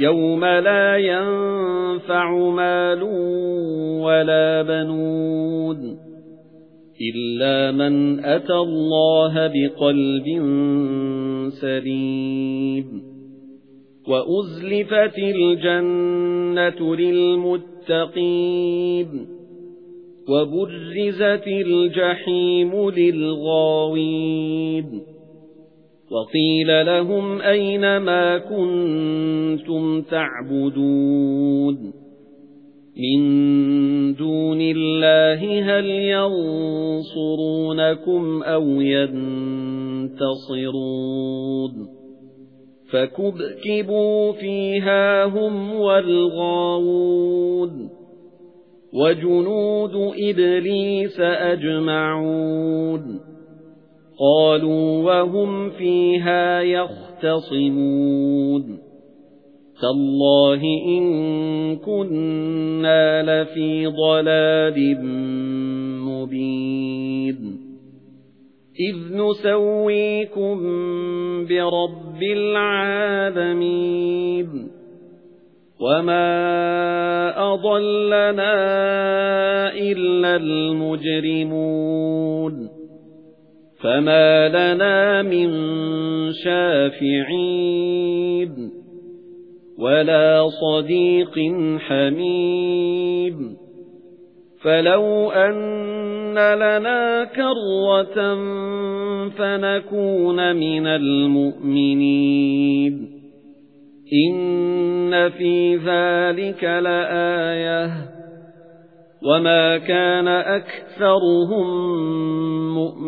يَوْمَ لَا يَنفَعُ مَالٌ وَلَا بَنُونَ إِلَّا مَنْ أَتَى اللَّهَ بِقَلْبٍ سَلِيمٍ وَأُزْلِفَتِ الْجَنَّةُ لِلْمُتَّقِينَ وَبُرِّزَتِ الْجَحِيمُ لِلْغَاوِينَ وَقِيلَ لَهُمْ أَيْنَ مَا كُنتُمْ تَعْبُدُونَ مِن دُونِ اللَّهِ هَلْ يَنصُرُونَكُمْ أَوْ يَنتَصِرُونَ فَكُبْكِبُوا فِيهَا هُمْ وَالْغَاوُونَ وَجُنُودُ إِبْلِيسَ أَجْمَعُونَ قالوا وهم فيها يختصمون. تالله إن كنا لفي ضلال مبين. إذ نسويكم برب العالمين. وما أضلنا إلا المجرمون. فما لنا من شافعين ولا صديق حميم فلو أن لنا كرة فنكون من المؤمنين إن في ذلك لآيةً وَمَا كَانَ أَكْثَرُهُم مُؤْمِنِينَ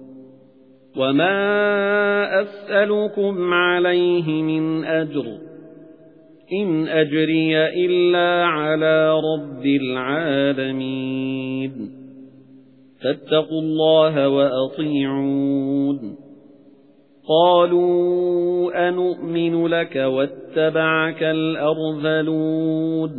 وَمَا أَسْأَلُكُمْ عَلَيْهِ مِنْ أَجْرٍ إِنْ أَجْرِيَ إِلَّا عَلَى رَبِّ الْعَالَمِينَ فَاتَّقُوا اللَّهَ وَأَطِيعُونِ قَالُوا أَنُؤْمِنُ لَكَ وَاتَّبَعَكَ الْأَرْذَلُونَ